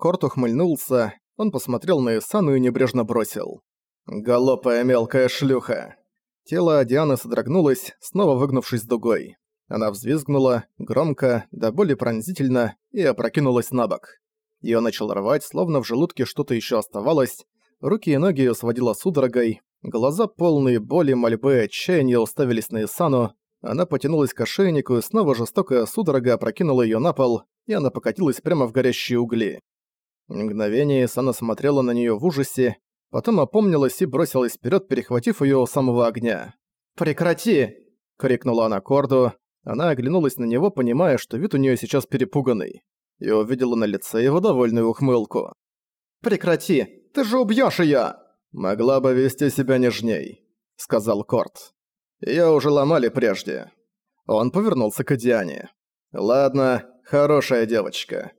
Корт ухмыльнулся, он посмотрел на Исану и небрежно бросил. «Голопая мелкая шлюха!» Тело Дианы содрогнулось, снова выгнувшись дугой. Она взвизгнула, громко, до боли пронзительно, и опрокинулась на бок. Её начал рвать, словно в желудке что-то ещё оставалось, руки и ноги её сводило судорогой, глаза полные боли, мольбы отчаяния уставились на Исану, она потянулась к ошейнику, и снова жестокая судорога опрокинула её на пол, и она покатилась прямо в горящие угли. Мгновение Исана смотрела на неё в ужасе, потом опомнилась и бросилась вперед, перехватив ее у самого огня. «Прекрати!» — крикнула она Корду. Она оглянулась на него, понимая, что вид у нее сейчас перепуганный, и увидела на лице его довольную ухмылку. «Прекрати! Ты же убьешь ее! «Могла бы вести себя нежней», — сказал Корт. «Я уже ломали прежде». Он повернулся к Диане. «Ладно, хорошая девочка.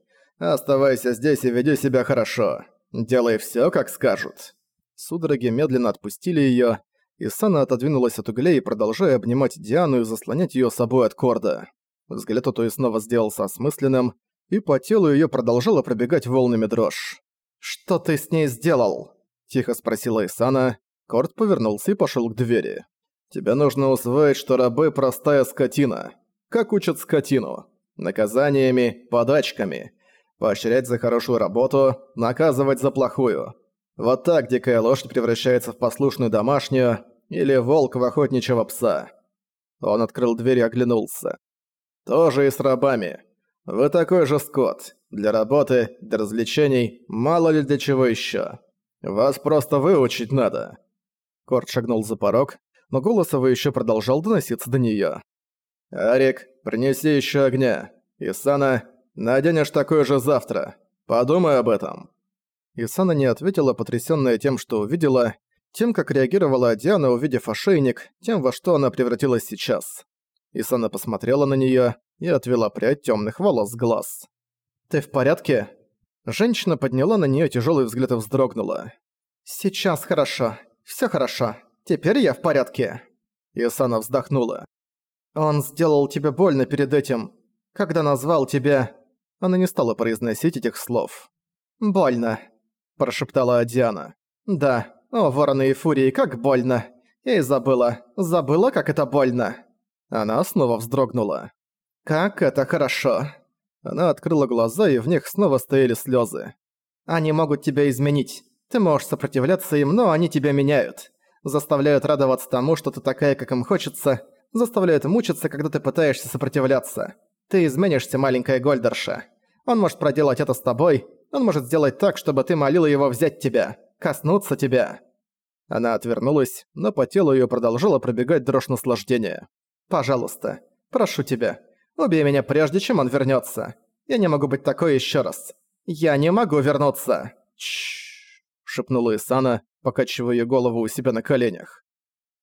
Оставайся здесь и веди себя хорошо. Делай все, как скажут». Судороги медленно отпустили её, и Сана отодвинулась от углей, продолжая обнимать Диану и заслонять её собой от корда. Взгляд у той снова сделался осмысленным, и по телу её продолжала пробегать волнами дрожь. «Что ты с ней сделал?» – тихо спросила Исана. Корд повернулся и пошёл к двери. «Тебе нужно усвоить, что рабы – простая скотина. Как учат скотину? Наказаниями, подачками. Поощрять за хорошую работу, наказывать за плохую. Вот так дикая лошадь превращается в послушную домашнюю или волк в охотничьего пса. Он открыл дверь и оглянулся. Тоже и с рабами. Вы такой же скот. Для работы, для развлечений, мало ли для чего еще. Вас просто выучить надо. Корт шагнул за порог, но голос его еще продолжал доноситься до нее. «Арик, принеси еще огня. Исана, наденешь такое же завтра. Подумай об этом». Исана не ответила, потрясённая тем, что увидела, тем, как реагировала Диана, увидев ошейник, тем, во что она превратилась сейчас. Исана посмотрела на неё и отвела прядь тёмных волос с глаз. «Ты в порядке?» Женщина подняла на неё тяжёлый взгляд и вздрогнула. «Сейчас хорошо. Всё хорошо. Теперь я в порядке». Исана вздохнула. «Он сделал тебе больно перед этим. Когда назвал тебя...» Она не стала произносить этих слов. «Больно прошептала Диана. «Да, о, вороны и фурии, как больно! Я и забыла, забыла, как это больно!» Она снова вздрогнула. «Как это хорошо!» Она открыла глаза, и в них снова стояли слезы. «Они могут тебя изменить. Ты можешь сопротивляться им, но они тебя меняют. Заставляют радоваться тому, что ты такая, как им хочется. Заставляют мучиться, когда ты пытаешься сопротивляться. Ты изменишься, маленькая Гольдерша. Он может проделать это с тобой, он может сделать так, чтобы ты молила его взять тебя, коснуться тебя». Она отвернулась, но по телу её продолжала пробегать дрожь наслаждения. «Пожалуйста, прошу тебя, убей меня прежде, чем он вернётся. Я не могу быть такой ещё раз. Я не могу вернуться!» «Чшшш!» – шепнула Исана, покачивая её голову у себя на коленях.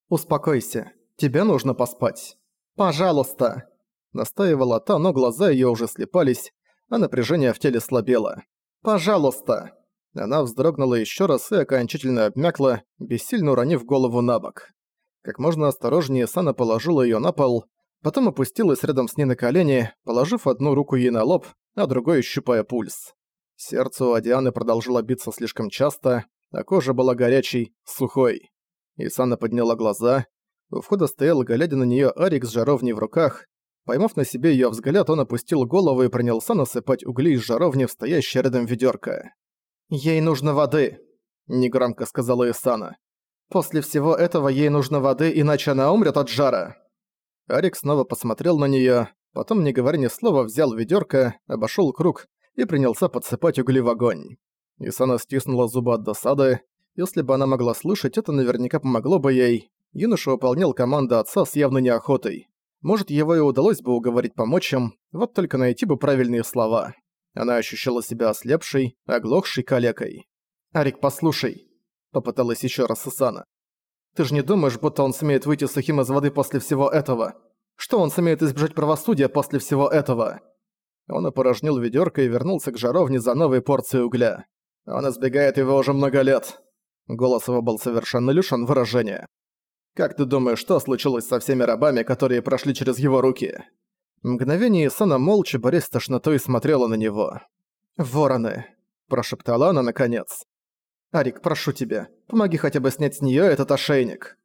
«Успокойся, тебе нужно поспать. Пожалуйста!» Настаивала та, но глаза её уже слепались, а напряжение в теле слабело. «Пожалуйста!» Она вздрогнула еще раз и окончательно обмякла, бессильно уронив голову на бок. Как можно осторожнее Сана положила ее на пол, потом опустилась рядом с ней на колени, положив одну руку ей на лоб, а другой щупая пульс. Сердце у Адианы продолжило биться слишком часто, а кожа была горячей, сухой. Исана подняла глаза. У входа стоял, глядя на нее Арик с жаровней в руках, Поймав на себе её взгляд, он опустил голову и принялся насыпать угли из жаровни в стоящее рядом ведёрко. «Ей нужно воды», — негромко сказала Исана. «После всего этого ей нужно воды, иначе она умрет от жара». Арик снова посмотрел на неё, потом, не говоря ни слова, взял ведёрко, обошёл круг и принялся подсыпать угли в огонь. Исана стиснула зубы от досады. Если бы она могла слышать, это наверняка помогло бы ей. Юноша выполнял команды отца с явной неохотой. Может, его и удалось бы уговорить помочь им, вот только найти бы правильные слова. Она ощущала себя ослепшей, оглохшей калекой. «Арик, послушай», — попыталась еще раз Сусана. «Ты же не думаешь, будто он сумеет выйти сухим из воды после всего этого? Что он сумеет избежать правосудия после всего этого?» Он опорожнил ведерко и вернулся к жаровне за новой порцией угля. «Он избегает его уже много лет». Голос его был совершенно лишён выражения. Как ты думаешь, что случилось со всеми рабами, которые прошли через его руки?» Мгновение Исана молча, борясь с тошнотой, смотрела на него. «Вороны», — прошептала она наконец. «Арик, прошу тебя, помоги хотя бы снять с неё этот ошейник».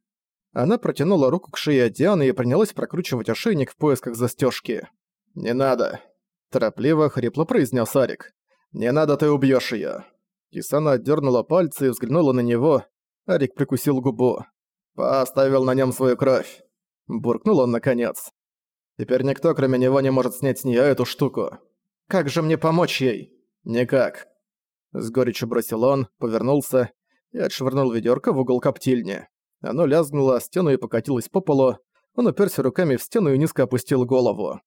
Она протянула руку к шее Дианы и принялась прокручивать ошейник в поисках застёжки. «Не надо», – торопливо, хрипло произнес Арик. «Не надо, ты убьёшь её». Кисана отдернула пальцы и взглянула на него. Арик прикусил губу. «Поставил на нем свою кровь», – буркнул он наконец. «Теперь никто, кроме него, не может снять с неё эту штуку. Как же мне помочь ей?» «Никак». С горечью бросил он, повернулся и отшвырнул ведёрко в угол коптильни. Оно лязгнуло о стену и покатилось по полу. Он уперся руками в стену и низко опустил голову.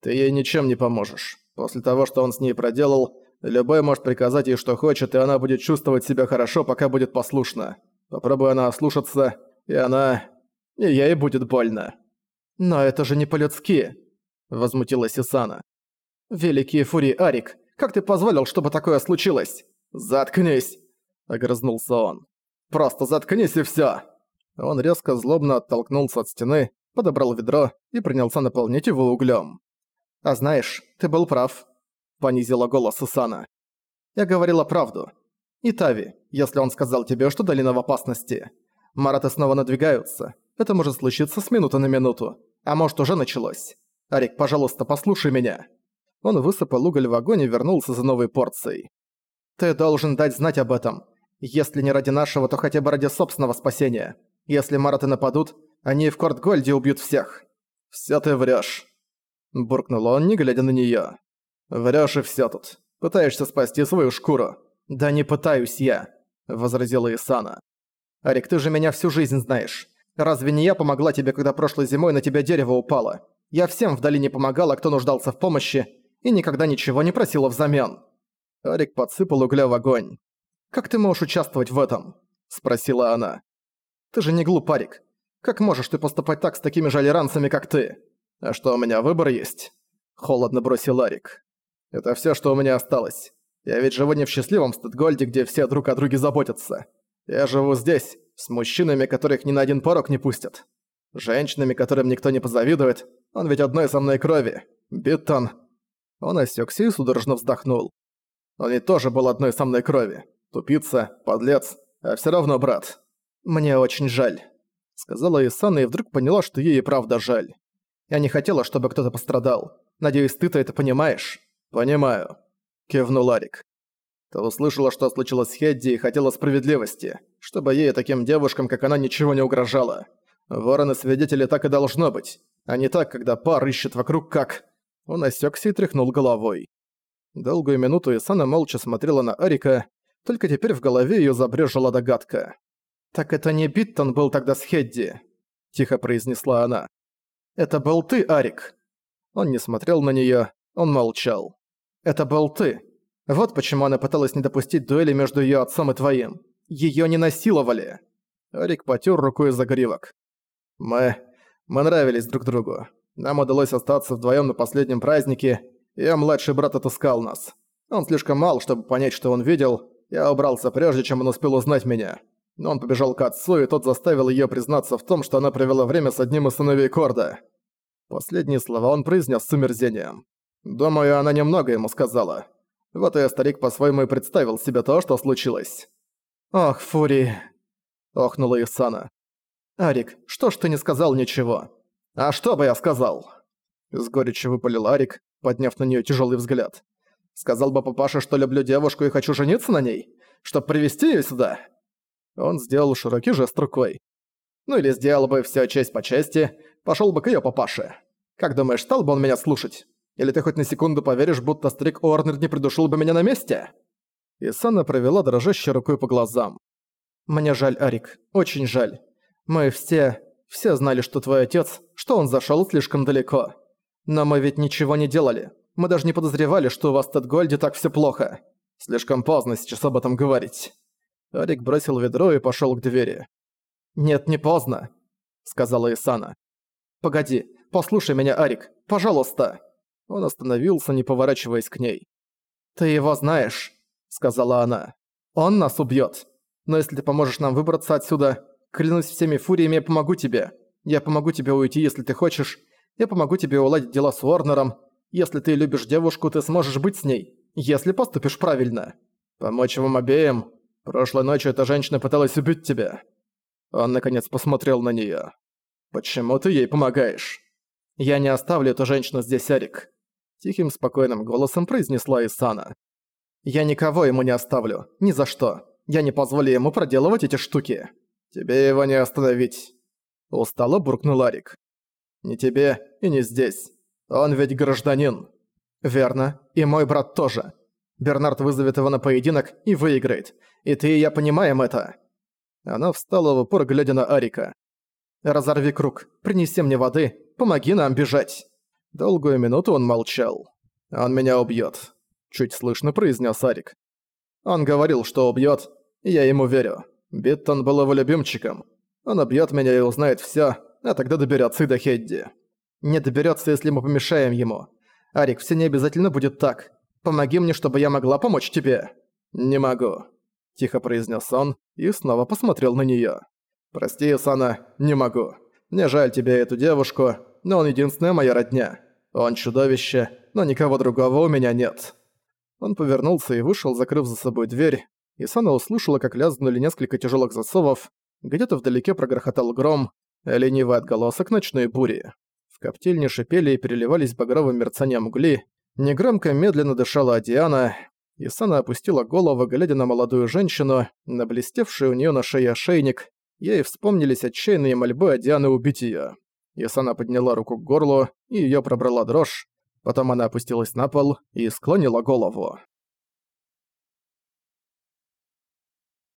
«Ты ей ничем не поможешь. После того, что он с ней проделал, любой может приказать ей, что хочет, и она будет чувствовать себя хорошо, пока будет послушна. Попробуй она ослушаться, и она... и ей будет больно». «Но это же не по-людски!» — возмутилась Исана. «Великие фурии Арик, как ты позволил, чтобы такое случилось?» «Заткнись!» — огрызнулся он. «Просто заткнись и всё!» Он резко злобно оттолкнулся от стены, подобрал ведро и принялся наполнить его углем. «А знаешь, ты был прав», — понизила голос Исана. «Я говорила правду. И Тави, если он сказал тебе, что долина в опасности. Мараты снова надвигаются. Это может случиться с минуты на минуту. А может, уже началось. Арик, пожалуйста, послушай меня». Он высыпал уголь в огонь и вернулся за новой порцией. «Ты должен дать знать об этом. Если не ради нашего, то хотя бы ради собственного спасения. Если мараты нападут, они в Кортгольде убьют всех. Всё ты врёшь. Буркнул он, не глядя на неё. Врёшь и всё тут. Пытаешься спасти свою шкуру. Да не пытаюсь я, возразила Исана. Арик, ты же меня всю жизнь знаешь. Разве не я помогла тебе, когда прошлой зимой на тебя дерево упало? Я всем в долине помогала, кто нуждался в помощи, и никогда ничего не просила взамен. Арик подсыпал угля в огонь. «Как ты можешь участвовать в этом?» – спросила она. Ты же не глуп, Арик. Как можешь ты поступать так с такими же алиранцами, как ты? А что, у меня выбор есть?» Холодно бросил Арик. «Это всё, что у меня осталось. Я ведь живу не в счастливом Стэдгольде, где все друг о друге заботятся. Я живу здесь, с мужчинами, которых ни на один порог не пустят. Женщинами, которым никто не позавидует. Он ведь одной со мной крови. Биттон». Он осёкся и судорожно вздохнул. Он ведь тоже был одной со мной крови. Тупица, подлец, а всё равно брат. «Мне очень жаль», — сказала Исана и вдруг поняла, что ей и правда жаль. «Я не хотела, чтобы кто-то пострадал. Надеюсь, ты-то это понимаешь?» «Понимаю», — кивнул Арик. «Ты услышала, что случилось с Хедди и хотела справедливости, чтобы ей и таким девушкам, как она, ничего не угрожало. Вороны-свидетели так и должно быть, а не так, когда пар ищет вокруг как...» Он осёкся и тряхнул головой. Долгую минуту Исана молча смотрела на Арика, только теперь в голове её забрезжила догадка. «Так это не Биттон был тогда с Хедди», — тихо произнесла она. «Это был ты, Арик». Он не смотрел на неё, он молчал. «Это был ты. Вот почему она пыталась не допустить дуэли между её отцом и твоим. Её не насиловали». Арик потёр рукой загривок. «Мы... мы нравились друг другу. Нам удалось остаться вдвоём на последнем празднике, и младший брат отыскал нас. Он слишком мал, чтобы понять, что он видел. Я убрался прежде, чем он успел узнать меня но он побежал к отцу, и тот заставил её признаться в том, что она провела время с одним из сыновей Корда. Последние слова он произнес с умерзением. Думаю, она немного ему сказала. Вот и старик по-своему и представил себе то, что случилось. «Ох, Фури!» – охнула Исана. «Арик, что ж ты не сказал ничего?» «А что бы я сказал?» С горечью выпалил Арик, подняв на неё тяжёлый взгляд. «Сказал бы папаша, что люблю девушку и хочу жениться на ней? Чтоб привести её сюда?» Он сделал широкий жест рукой. Ну или сделал бы все честь по чести, пошел бы к ее папаше. Как думаешь, стал бы он меня слушать? Или ты хоть на секунду поверишь, будто Стрик Орнер не придушил бы меня на месте?» Исана провела дрожащей рукой по глазам. «Мне жаль, Арик, очень жаль. Мы все... все знали, что твой отец, что он зашел слишком далеко. Но мы ведь ничего не делали. Мы даже не подозревали, что у вас в Тедгольде так все плохо. Слишком поздно сейчас об этом говорить». Арик бросил ведро и пошёл к двери. «Нет, не поздно», — сказала Исана. «Погоди, послушай меня, Арик, пожалуйста!» Он остановился, не поворачиваясь к ней. «Ты его знаешь», — сказала она. «Он нас убьёт. Но если ты поможешь нам выбраться отсюда, клянусь всеми фуриями, я помогу тебе. Я помогу тебе уйти, если ты хочешь. Я помогу тебе уладить дела с Уорнером. Если ты любишь девушку, ты сможешь быть с ней, если поступишь правильно». «Помочь вам обеим? Прошлой ночью эта женщина пыталась убить тебя». Он, наконец, посмотрел на неё. «Почему ты ей помогаешь?» «Я не оставлю эту женщину здесь, Эрик», — тихим, спокойным голосом произнесла Исана. «Я никого ему не оставлю, ни за что. Я не позволю ему проделывать эти штуки. Тебе его не остановить». Устало буркнул Арик. «Не тебе и не здесь. Он ведь гражданин». «Верно. И мой брат тоже. Бернард вызовет его на поединок и выиграет. И ты и я понимаем это». Она встала в упор, глядя на Арика. «Разорви круг, принеси мне воды, помоги нам бежать». Долгую минуту он молчал. «Он меня убьёт», — чуть слышно произнес Арик. Он говорил, что убьёт, я ему верю. Биттон был его любимчиком. Он убьёт меня и узнает всё, а тогда доберётся и до Хедди. Не доберётся, если мы помешаем ему. Арик, все не обязательно будет так. Помоги мне, чтобы я могла помочь тебе». «Не могу», – тихо произнес он и снова посмотрел на неё. «Прости, Сана, не могу. Мне жаль тебя и эту девушку, но он единственная моя родня. Он чудовище, но никого другого у меня нет». Он повернулся и вышел, закрыв за собой дверь, и Сана услышала, как лязгнули несколько тяжелых засовов, где-то вдалеке прогрохотал гром, ленивый отголосок ночной бури. В коптильне шипели и переливались багровым мерцанием угли, негромко медленно дышала Диана, и Сана опустила голову, глядя на молодую женщину, на блестевший у нее на шее ошейник, ей вспомнились отчаянные мольбы от Дианы убить ее. Исана подняла руку к горлу, и ее пробрала дрожь, потом она опустилась на пол и склонила голову.